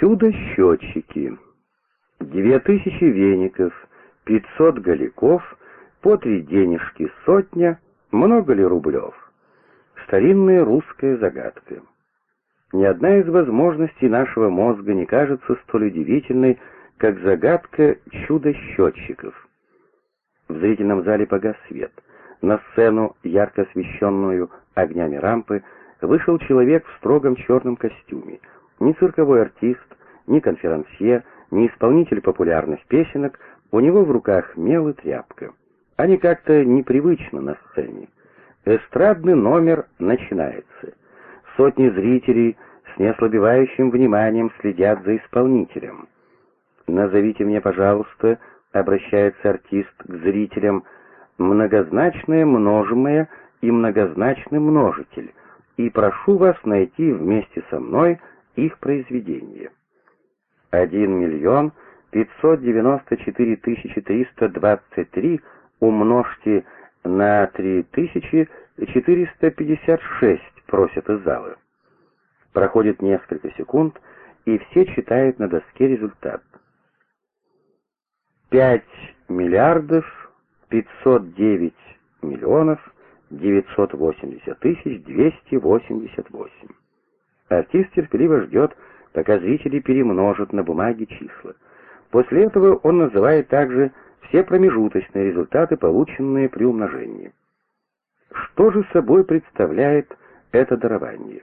Чудо-счетчики. Две тысячи веников, пятьсот голиков, по три денежки сотня, много ли рублев? Старинная русская загадка. Ни одна из возможностей нашего мозга не кажется столь удивительной, как загадка чудо-счетчиков. В зрительном зале погас свет. На сцену, ярко освещенную огнями рампы, вышел человек в строгом черном костюме. Ни цирковой артист, ни конферансье, ни исполнитель популярных песенок, у него в руках мел и тряпка. Они как-то непривычно на сцене. Эстрадный номер начинается. Сотни зрителей с неослабевающим вниманием следят за исполнителем. «Назовите мне, пожалуйста», — обращается артист к зрителям, «многозначное множимое и многозначный множитель, и прошу вас найти вместе со мной их произведение». 1 миллион 594 тысячи 323 умножьте на 3456, просят из зала. Проходит несколько секунд, и все читают на доске результат. 5 миллиардов 509 миллионов 980 тысяч 288. Артист терпеливо ждет, пока зрители перемножат на бумаге числа. После этого он называет также все промежуточные результаты, полученные при умножении. Что же собой представляет это дарование?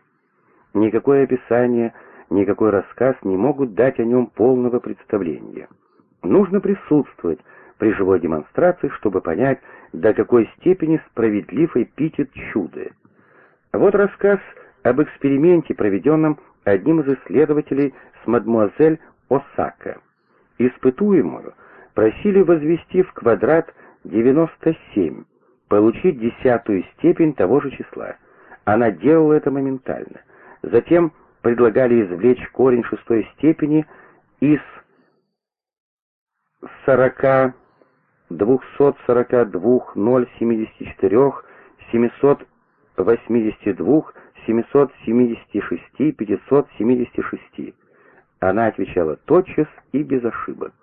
Никакое описание, никакой рассказ не могут дать о нем полного представления. Нужно присутствовать при живой демонстрации, чтобы понять, до какой степени справедлив эпитет чуда. Вот рассказ об эксперименте, проведенном одним из исследователей с мадмуазель Осака. Испытуемую просили возвести в квадрат 97, получить десятую степень того же числа. Она делала это моментально. Затем предлагали извлечь корень шестой степени из 40 242 074 782 776 576. Она отвечала тотчас и без ошибок.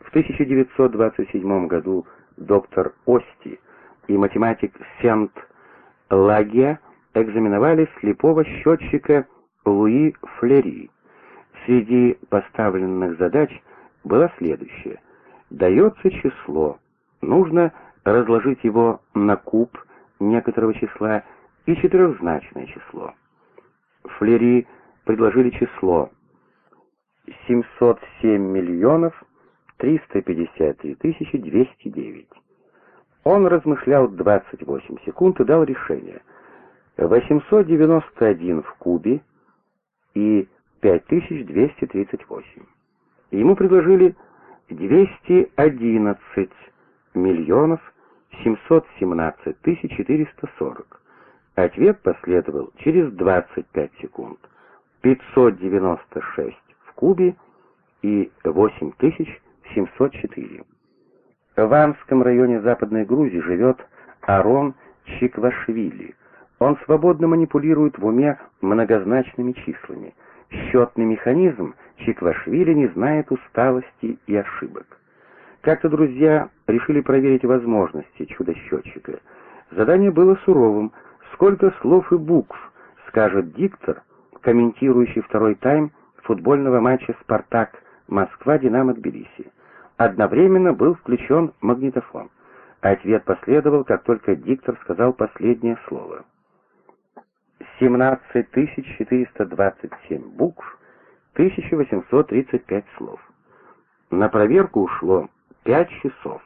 В 1927 году доктор Ости и математик Сент Лагия экзаменовали слепого счетчика Луи Флери. Среди поставленных задач была следующая. Дается число. Нужно разложить его на куб некоторого числа и четырехзначное число. Флери предложили число 707 миллионов 353 тысячи 209. Он размышлял 28 секунд и дал решение. 891 в кубе и 5238. Ему предложили 211 миллионов 717 тысяч 440. Ответ последовал через 25 секунд. 596 в кубе и 8704. В Амском районе Западной Грузии живет Арон Чиквашвили. Он свободно манипулирует в уме многозначными числами. Счетный механизм Чиквашвили не знает усталости и ошибок. Как-то друзья решили проверить возможности чудо-счетчика. Задание было суровым — Сколько слов и букв скажет диктор, комментирующий второй тайм футбольного матча «Спартак» Москва-Динамо Тбилиси. Одновременно был включен магнитофон. Ответ последовал, как только диктор сказал последнее слово. 17427 букв, 1835 слов. На проверку ушло 5 часов.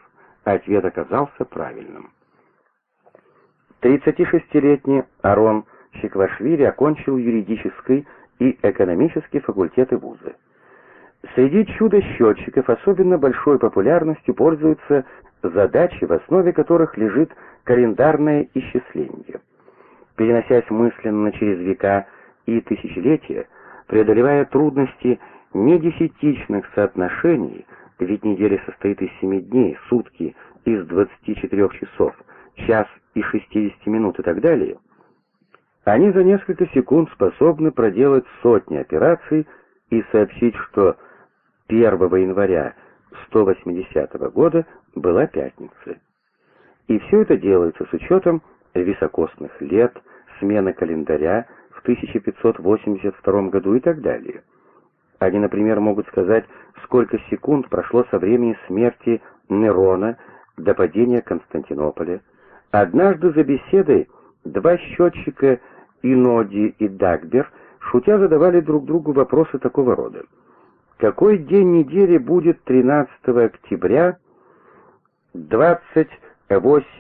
Ответ оказался правильным. 36-летний Арон Чиквашвили окончил юридический и экономический факультеты вуза. Среди чудо-счетчиков особенно большой популярностью пользуются задачи, в основе которых лежит календарное исчисление. Переносясь мысленно через века и тысячелетия, преодолевая трудности недесятичных соотношений, ведь неделя состоит из семи дней, сутки из 24 часов, час и 60 минут и так далее, Они за несколько секунд способны проделать сотни операций и сообщить, что 1 января 180 года была пятница. И все это делается с учетом високосных лет, смены календаря в 1582 году и так далее. Они, например, могут сказать, сколько секунд прошло со времени смерти Нерона до падения Константинополя. Однажды за беседой два счетчика Иноди и Дагбер, шутя задавали друг другу вопросы такого рода. Какой день недели будет 13 октября 28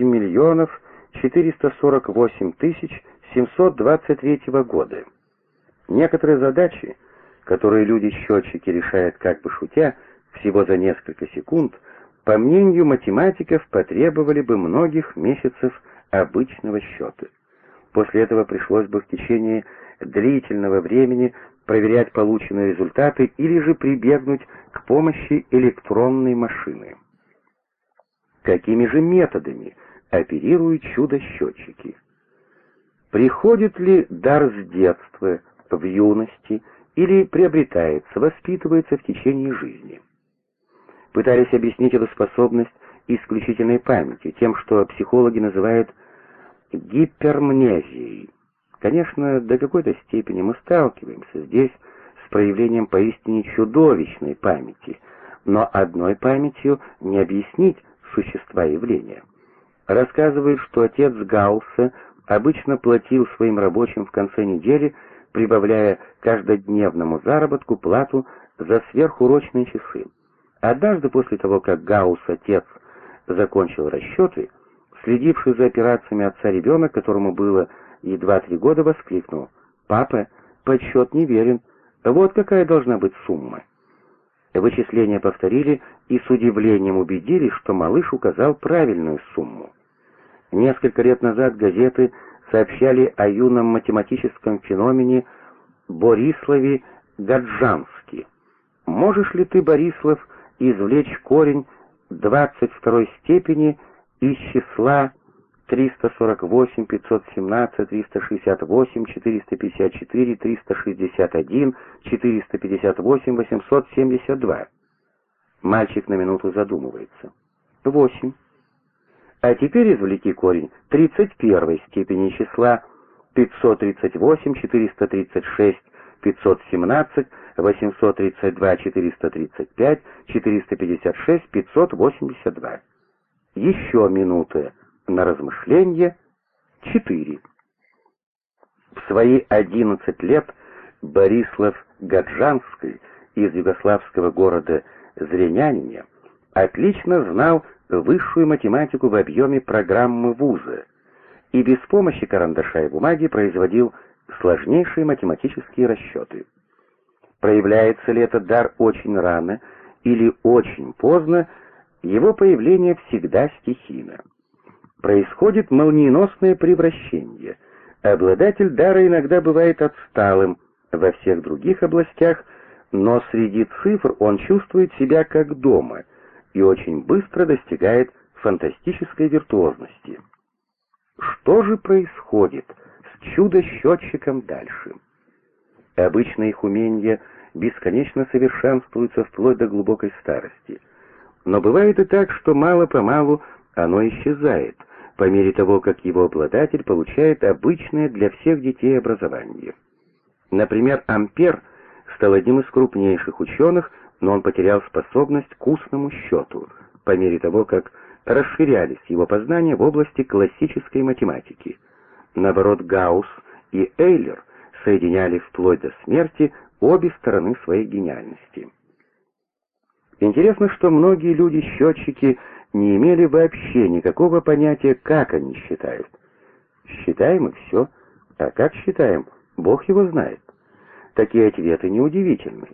миллионов 448 тысяч 723 года? Некоторые задачи, которые люди-счетчики решают как бы шутя, всего за несколько секунд, по мнению математиков, потребовали бы многих месяцев обычного счета. После этого пришлось бы в течение длительного времени проверять полученные результаты или же прибегнуть к помощи электронной машины. Какими же методами оперируют чудо-счетчики? Приходит ли дар с детства, в юности, или приобретается, воспитывается в течение жизни? Пытались объяснить эту способность исключительной памяти, тем, что психологи называют гипермнезией. Конечно, до какой-то степени мы сталкиваемся здесь с проявлением поистине чудовищной памяти, но одной памятью не объяснить существа явления. Рассказывают, что отец Гаусса обычно платил своим рабочим в конце недели, прибавляя каждодневному заработку плату за сверхурочные часы. Однажды после того, как Гаусс, отец, закончил расчеты, Следивший за операциями отца ребенок, которому было едва три года, воскликнул. «Папа, подсчет не верен. Вот какая должна быть сумма». Вычисления повторили и с удивлением убедились, что малыш указал правильную сумму. Несколько лет назад газеты сообщали о юном математическом феномене Бориславе Гаджански. Можешь ли ты, Борислав, извлечь корень 22 степени из числа 348, 517, 368, 454, 361, 458, 872. Мальчик на минуту задумывается. 8. А теперь извлеки корень 31 степени числа 538, 436, 517, 832, 435, 456, 582. Еще минуты на размышление. Четыре. В свои одиннадцать лет Борислав Гаджанский из югославского города Зренянине отлично знал высшую математику в объеме программы вуза и без помощи карандаша и бумаги производил сложнейшие математические расчеты. Проявляется ли этот дар очень рано или очень поздно, его появление всегда стихийно. Происходит молниеносное превращение. Обладатель дара иногда бывает отсталым во всех других областях, но среди цифр он чувствует себя как дома и очень быстро достигает фантастической виртуозности. Что же происходит с чудо-счетчиком дальше? Обычно их умения бесконечно совершенствуются вплоть до глубокой старости — но бывает и так, что мало-помалу оно исчезает, по мере того, как его обладатель получает обычное для всех детей образование. Например, Ампер стал одним из крупнейших ученых, но он потерял способность к устному счету, по мере того, как расширялись его познания в области классической математики. Наоборот, Гаусс и Эйлер соединяли вплоть до смерти обе стороны своей гениальности. Интересно, что многие люди-счетчики не имели вообще никакого понятия, как они считают. Считаем и все. А как считаем, Бог его знает. Такие ответы неудивительны.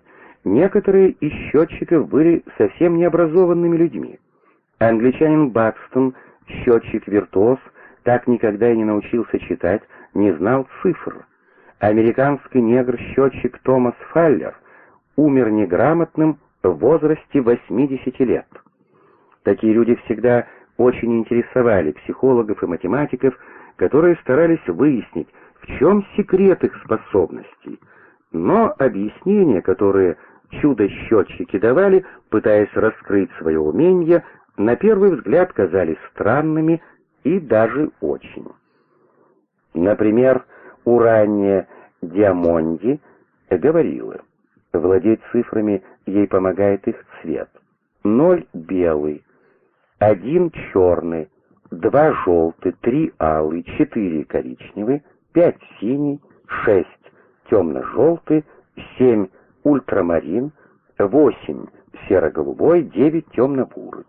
Некоторые из счетчиков были совсем необразованными людьми. Англичанин Бакстон, счетчик-виртуоз, так никогда и не научился читать, не знал цифр. Американский негр-счетчик Томас Фаллер умер неграмотным, в возрасте 80 лет. Такие люди всегда очень интересовали психологов и математиков, которые старались выяснить, в чем секрет их способностей. Но объяснения, которые чудо-счетчики давали, пытаясь раскрыть свое умение, на первый взгляд казались странными и даже очень. Например, Урания Диамонди говорила, владеть цифрами ей помогает их цвет. Ноль белый, один черный, два желтый, три алый, четыре коричневый, пять синий, шесть темно-желтый, семь ультрамарин, восемь серо-голубой, девять темно-бурый.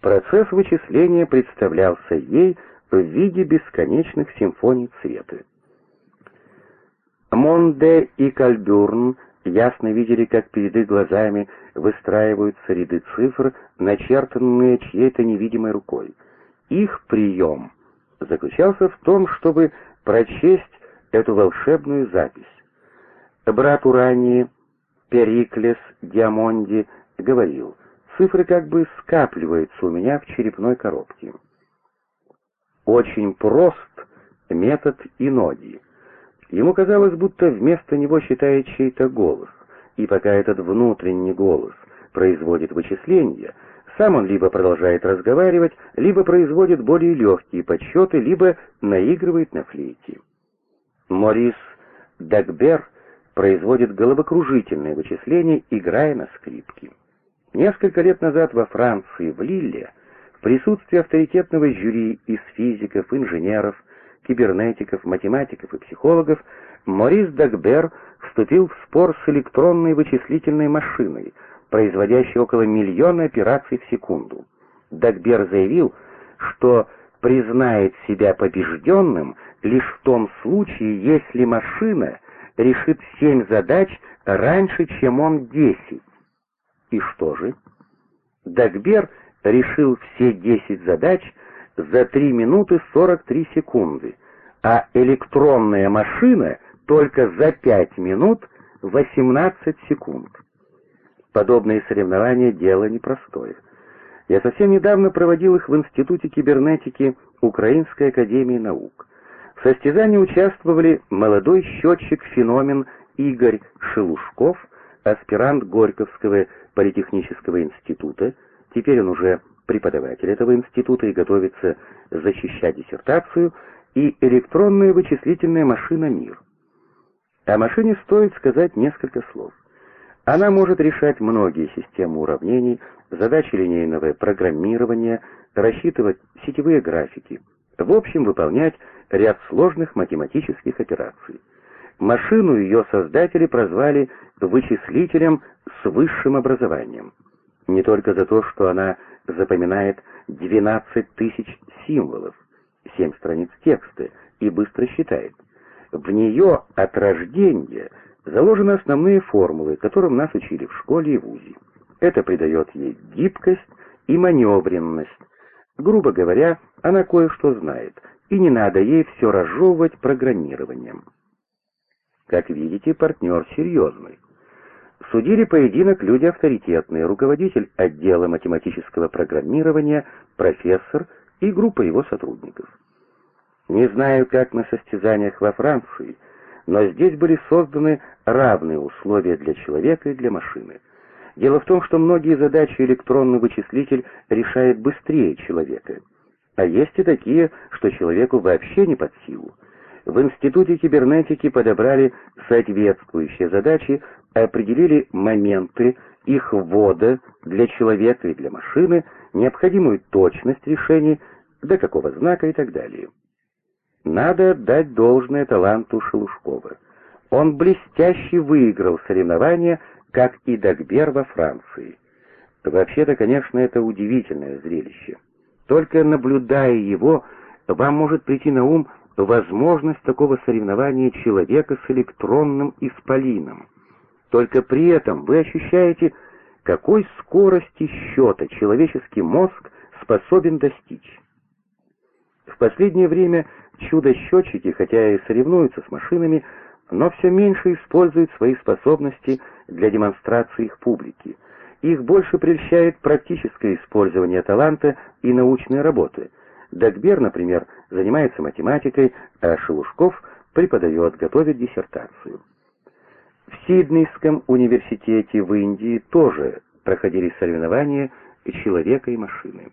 Процесс вычисления представлялся ей в виде бесконечных симфоний цвета. Монде и Кальбюрн ясно видели, как перед их глазами выстраиваются ряды цифр, начертанные чьей-то невидимой рукой. Их прием заключался в том, чтобы прочесть эту волшебную запись. Брат Урании, Периклес Диамонди, говорил, цифры как бы скапливаются у меня в черепной коробке. Очень прост метод Иноди. Ему казалось, будто вместо него считает чей-то голос, и пока этот внутренний голос производит вычисления, сам он либо продолжает разговаривать, либо производит более легкие подсчеты, либо наигрывает на флейте. Морис Дагбер производит головокружительные вычисления, играя на скрипке. Несколько лет назад во Франции, в Лилле, в присутствии авторитетного жюри из физиков, инженеров, кибернетиков, математиков и психологов, Морис Дагбер вступил в спор с электронной вычислительной машиной, производящей около миллиона операций в секунду. Дагбер заявил, что признает себя побежденным лишь в том случае, если машина решит семь задач раньше, чем он десять. И что же? Дагбер решил все десять задач за 3 минуты 43 секунды, а электронная машина только за 5 минут 18 секунд. Подобные соревнования — дело непростое. Я совсем недавно проводил их в Институте кибернетики Украинской академии наук. В состязании участвовали молодой счетчик-феномен Игорь Шелушков, аспирант Горьковского политехнического института, теперь он уже преподаватель этого института и готовится защищать диссертацию, и электронная вычислительная машина «Мир». О машине стоит сказать несколько слов. Она может решать многие системы уравнений, задачи линейного программирования, рассчитывать сетевые графики, в общем, выполнять ряд сложных математических операций. Машину ее создатели прозвали вычислителем с высшим образованием. Не только за то, что она запоминает 12 тысяч символов, 7 страниц текста и быстро считает. В нее от рождения заложены основные формулы, которым нас учили в школе и вузе. Это придает ей гибкость и маневренность. Грубо говоря, она кое-что знает, и не надо ей все разжевывать программированием. Как видите, партнер серьезный. Судили поединок люди авторитетные, руководитель отдела математического программирования, профессор и группа его сотрудников. Не знаю, как на состязаниях во Франции, но здесь были созданы равные условия для человека и для машины. Дело в том, что многие задачи электронный вычислитель решает быстрее человека, а есть и такие, что человеку вообще не под силу. В Институте кибернетики подобрали соответствующие задачи, определили моменты их ввода для человека и для машины, необходимую точность решений, до какого знака и так далее. Надо дать должное таланту Шелушкова. Он блестяще выиграл соревнования, как и Дагбер во Франции. Вообще-то, конечно, это удивительное зрелище. Только наблюдая его, вам может прийти на ум возможность такого соревнования человека с электронным исполином. Только при этом вы ощущаете, какой скорости счета человеческий мозг способен достичь. В последнее время чудо-счетчики, хотя и соревнуются с машинами, но все меньше используют свои способности для демонстрации их публике. Их больше прельщает практическое использование таланта и научной работы – Дагбер, например, занимается математикой, а Шелушков преподает, готовит диссертацию. В Сиднейском университете в Индии тоже проходили соревнования человека и машины.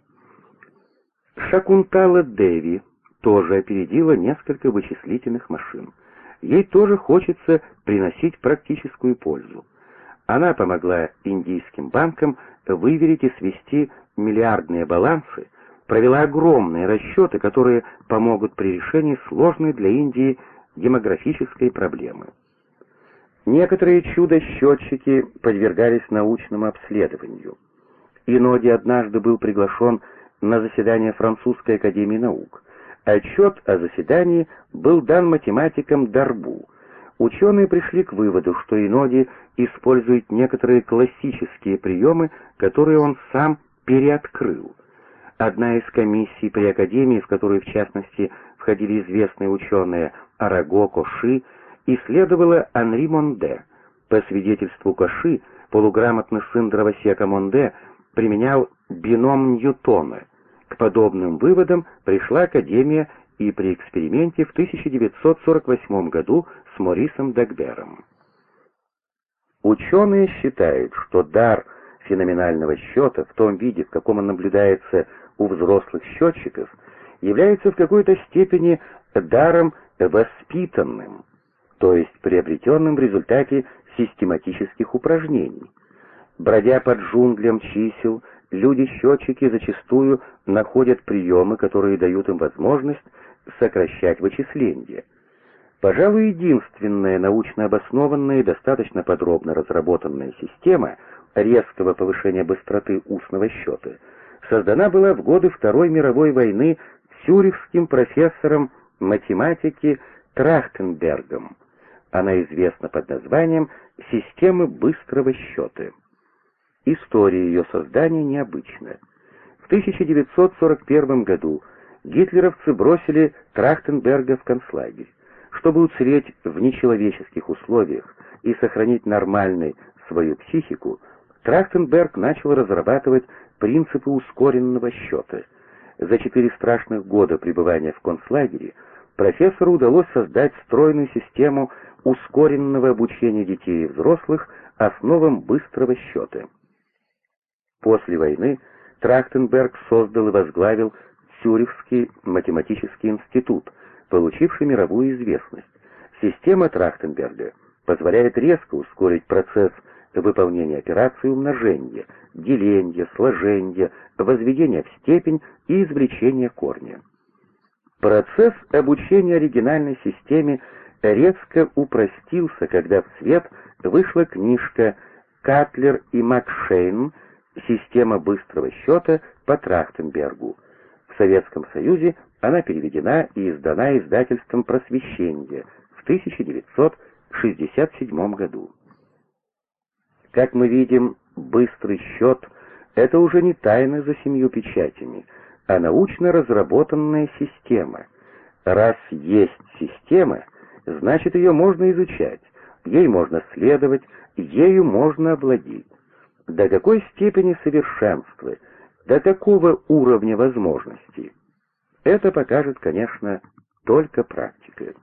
Шакунтала Деви тоже опередила несколько вычислительных машин. Ей тоже хочется приносить практическую пользу. Она помогла индийским банкам выверить и свести миллиардные балансы, провела огромные расчеты, которые помогут при решении сложной для Индии демографической проблемы. Некоторые чудо-счетчики подвергались научному обследованию. Иноди однажды был приглашен на заседание Французской академии наук. Отчет о заседании был дан математикам Дарбу. Ученые пришли к выводу, что Иноди использует некоторые классические приемы, которые он сам переоткрыл. Одна из комиссий при Академии, в которую в частности входили известные ученые Араго, Коши, исследовала Анри Монде. По свидетельству Коши, полуграмотный сын дровосека Монде применял бином Ньютона. К подобным выводам пришла Академия и при эксперименте в 1948 году с Морисом Дагбером. Ученые считают, что дар феноменального счета в том виде, в каком он наблюдается у взрослых счетчиков, является в какой-то степени даром воспитанным, то есть приобретенным в результате систематических упражнений. Бродя под джунглям чисел, люди-счетчики зачастую находят приемы, которые дают им возможность сокращать вычисления. Пожалуй, единственная научно обоснованная и достаточно подробно разработанная система резкого повышения быстроты устного счета создана была в годы Второй мировой войны цюрихским профессором математики Трахтенбергом. Она известна под названием «Системы быстрого счета». История ее создания необычна. В 1941 году гитлеровцы бросили Трахтенберга в концлагерь. Чтобы уцелеть в нечеловеческих условиях и сохранить нормальной свою психику, Трахтенберг начал разрабатывать принципы ускоренного счета. За четыре страшных года пребывания в концлагере профессору удалось создать стройную систему ускоренного обучения детей и взрослых основам быстрого счета. После войны Трахтенберг создал и возглавил Цюрихский математический институт, получивший мировую известность. Система Трахтенберга позволяет резко ускорить процесс выполнения операций умножения, деления, сложения, возведения в степень и извлечения корня. Процесс обучения оригинальной системе резко упростился, когда в свет вышла книжка «Катлер и Макшейн. Система быстрого счета по Трахтенбергу». В Советском Союзе она переведена и издана издательством «Просвещение» в 1967 году. Как мы видим, быстрый счет — это уже не тайна за семью печатями, а научно разработанная система. Раз есть система, значит ее можно изучать, ей можно следовать, ею можно овладеть. До какой степени совершенства, до какого уровня возможностей? Это покажет, конечно, только практика.